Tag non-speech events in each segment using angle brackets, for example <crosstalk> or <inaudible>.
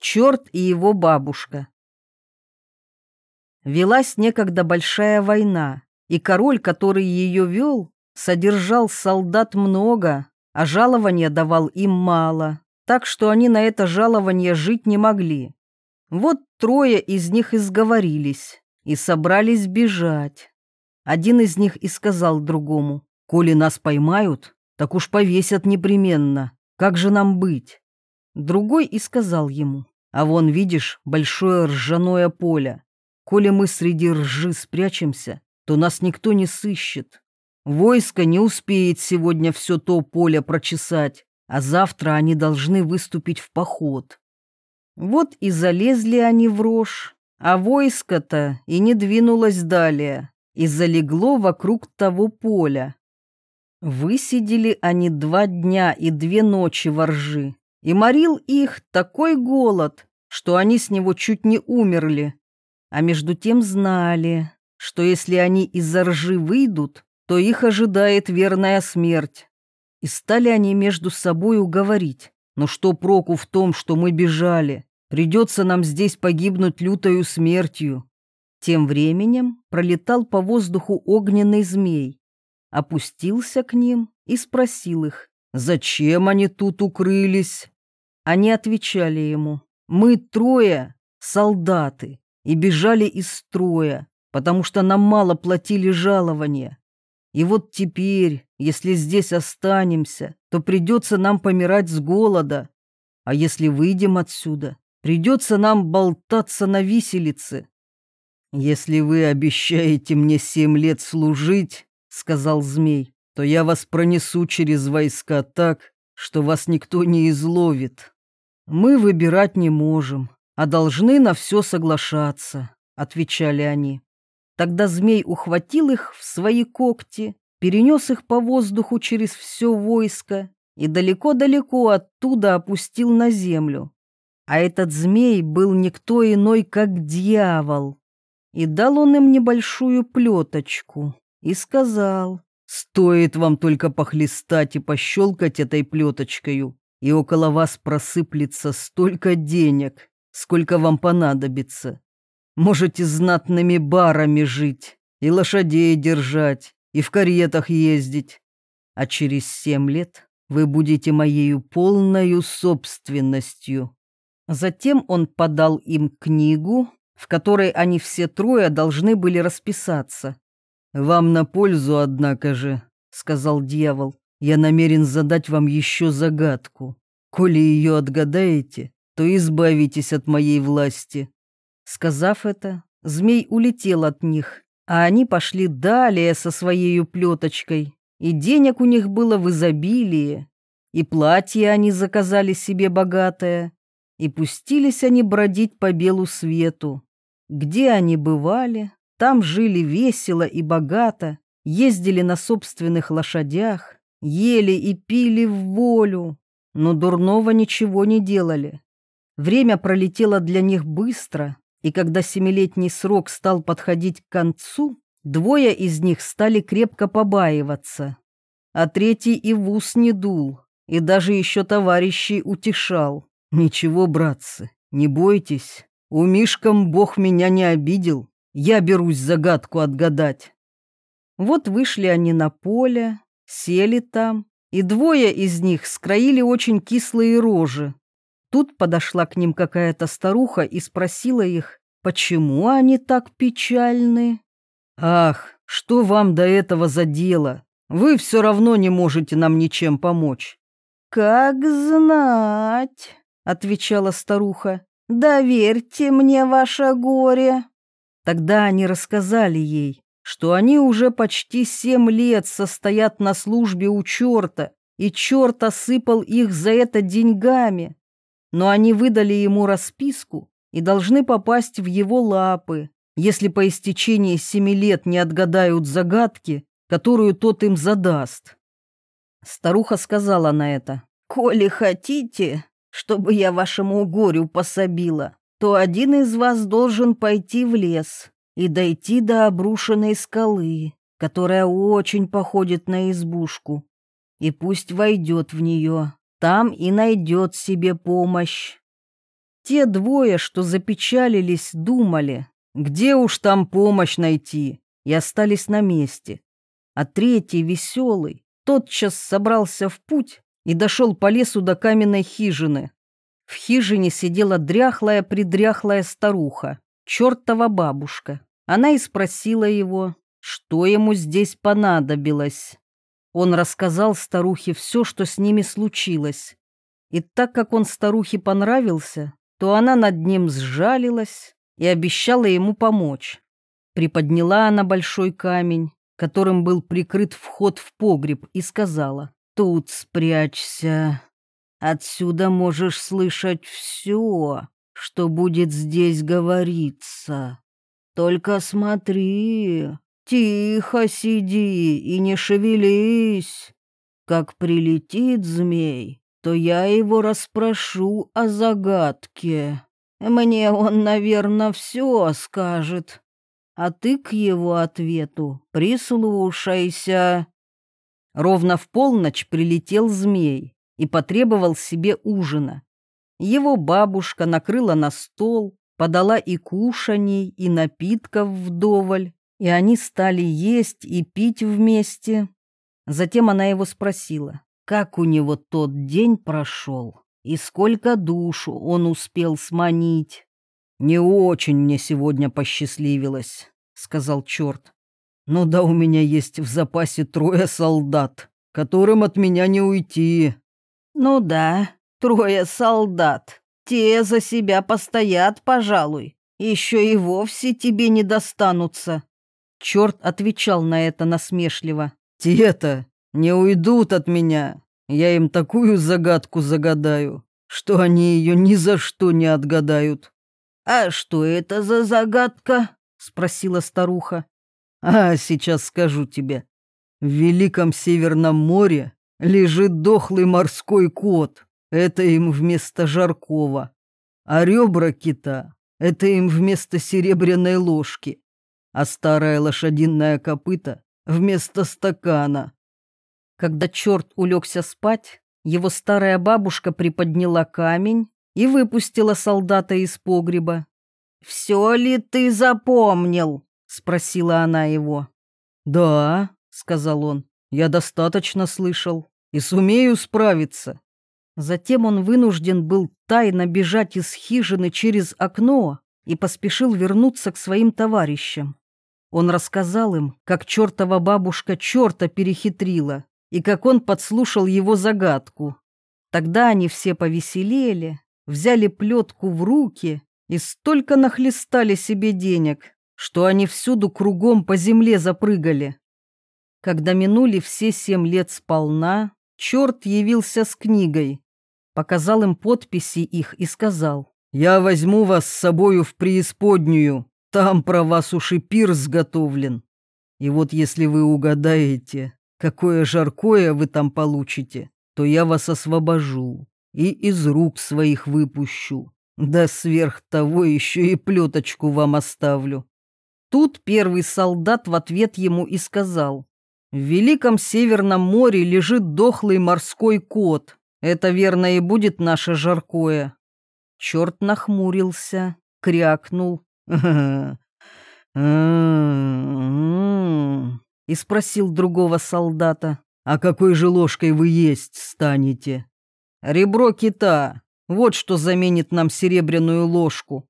Черт и его бабушка. Велась некогда большая война, и король, который ее вел, содержал солдат много, а жалования давал им мало, так что они на это жалование жить не могли. Вот трое из них изговорились и собрались бежать. Один из них и сказал другому, «Коли нас поймают, так уж повесят непременно. Как же нам быть?» Другой и сказал ему, а вон, видишь, большое ржаное поле. Коли мы среди ржи спрячемся, то нас никто не сыщет. Войско не успеет сегодня все то поле прочесать, а завтра они должны выступить в поход. Вот и залезли они в рожь, а войско-то и не двинулось далее, и залегло вокруг того поля. Высидели они два дня и две ночи во ржи, и морил их такой голод, что они с него чуть не умерли. А между тем знали, что если они из-за ржи выйдут, то их ожидает верная смерть. И стали они между собой уговорить. Но что проку в том, что мы бежали? Придется нам здесь погибнуть лютою смертью. Тем временем пролетал по воздуху огненный змей, опустился к ним и спросил их, Зачем они тут укрылись? Они отвечали ему, мы трое солдаты и бежали из строя, потому что нам мало платили жалования. И вот теперь, если здесь останемся, то придется нам помирать с голода. А если выйдем отсюда, придется нам болтаться на виселице. Если вы обещаете мне семь лет служить, — сказал змей, то я вас пронесу через войска так, что вас никто не изловит. Мы выбирать не можем, а должны на все соглашаться, отвечали они. Тогда змей ухватил их в свои когти, перенес их по воздуху через все войско и далеко-далеко оттуда опустил на землю. А этот змей был никто иной, как дьявол. И дал он им небольшую плеточку и сказал, Стоит вам только похлестать и пощелкать этой плеточкою, и около вас просыплется столько денег, сколько вам понадобится. Можете знатными барами жить, и лошадей держать, и в каретах ездить. А через семь лет вы будете моею полною собственностью. Затем он подал им книгу, в которой они все трое должны были расписаться. «Вам на пользу, однако же», — сказал дьявол, — «я намерен задать вам еще загадку. Коли ее отгадаете, то избавитесь от моей власти». Сказав это, змей улетел от них, а они пошли далее со своей плеточкой, и денег у них было в изобилии, и платье они заказали себе богатое, и пустились они бродить по белу свету. Где они бывали, там жили весело и богато, ездили на собственных лошадях, ели и пили в волю, но дурного ничего не делали. Время пролетело для них быстро, и когда семилетний срок стал подходить к концу, двое из них стали крепко побаиваться, а третий и в ус не дул, и даже еще товарищей утешал. «Ничего, братцы, не бойтесь, у Мишкам Бог меня не обидел, я берусь загадку отгадать. Вот вышли они на поле, сели там, и двое из них скроили очень кислые рожи. Тут подошла к ним какая-то старуха и спросила их, почему они так печальны. «Ах, что вам до этого за дело? Вы все равно не можете нам ничем помочь». «Как знать», — отвечала старуха, — «доверьте мне ваше горе». Тогда они рассказали ей, что они уже почти семь лет состоят на службе у черта, и черт осыпал их за это деньгами. Но они выдали ему расписку и должны попасть в его лапы, если по истечении семи лет не отгадают загадки, которую тот им задаст. Старуха сказала на это, «Коли хотите, чтобы я вашему горю пособила, то один из вас должен пойти в лес и дойти до обрушенной скалы, которая очень походит на избушку, и пусть войдет в нее, там и найдет себе помощь. Те двое, что запечалились, думали, где уж там помощь найти, и остались на месте. А третий, веселый, тотчас собрался в путь и дошел по лесу до каменной хижины. В хижине сидела дряхлая-придряхлая старуха, чертова бабушка. Она и спросила его, что ему здесь понадобилось. Он рассказал старухе все, что с ними случилось. И так как он старухе понравился, то она над ним сжалилась и обещала ему помочь. Приподняла она большой камень, которым был прикрыт вход в погреб, и сказала, «Тут спрячься. Отсюда можешь слышать все, что будет здесь говориться. Только смотри, тихо сиди и не шевелись. Как прилетит змей, то я его расспрошу о загадке. Мне он, наверное, все скажет. А ты к его ответу прислушайся. Ровно в полночь прилетел змей и потребовал себе ужина. Его бабушка накрыла на стол, подала и кушаний, и напитков вдоволь, и они стали есть и пить вместе. Затем она его спросила, как у него тот день прошел и сколько душу он успел сманить. «Не очень мне сегодня посчастливилось», — сказал черт. «Ну да у меня есть в запасе трое солдат, которым от меня не уйти». «Ну да, трое солдат. Те за себя постоят, пожалуй. Еще и вовсе тебе не достанутся». Черт отвечал на это насмешливо. «Те-то не уйдут от меня. Я им такую загадку загадаю, что они ее ни за что не отгадают». «А что это за загадка?» — спросила старуха. «А, сейчас скажу тебе. В Великом Северном море лежит дохлый морской кот. Это им вместо жаркого. А ребра кита — это им вместо серебряной ложки. А старая лошадиная копыта — вместо стакана. Когда черт улегся спать, его старая бабушка приподняла камень и выпустила солдата из погреба. «Все ли ты запомнил?» — спросила она его. «Да», — сказал он, — «я достаточно слышал и сумею справиться». Затем он вынужден был тайно бежать из хижины через окно и поспешил вернуться к своим товарищам. Он рассказал им, как чертова бабушка черта перехитрила, и как он подслушал его загадку. Тогда они все повеселели, взяли плетку в руки и столько нахлестали себе денег, что они всюду кругом по земле запрыгали. Когда минули все семь лет сполна, черт явился с книгой, показал им подписи их и сказал, «Я возьму вас с собою в преисподнюю, там про вас уж и пир сготовлен. И вот если вы угадаете, какое жаркое вы там получите, то я вас освобожу и из рук своих выпущу. Да сверх того еще и плеточку вам оставлю». Тут первый солдат в ответ ему и сказал, «В Великом Северном море лежит дохлый морской кот. Это верно и будет наше жаркое». Черт нахмурился, крякнул. <laughs> и спросил другого солдата, «А какой же ложкой вы есть станете?» «Ребро кита. Вот что заменит нам серебряную ложку».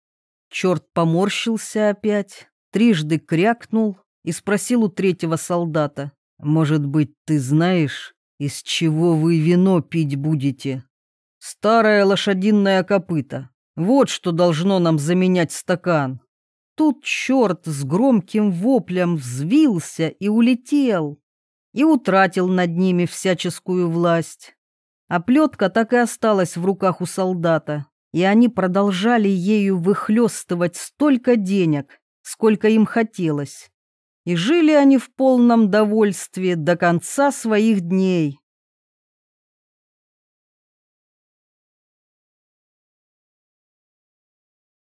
Черт поморщился опять, трижды крякнул и спросил у третьего солдата, «Может быть, ты знаешь, из чего вы вино пить будете?» «Старая лошадиная копыта. Вот что должно нам заменять стакан». Тут черт с громким воплем взвился и улетел, и утратил над ними всяческую власть. А плетка так и осталась в руках у солдата, и они продолжали ею выхлестывать столько денег, сколько им хотелось. И жили они в полном довольстве до конца своих дней.